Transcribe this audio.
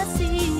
kasih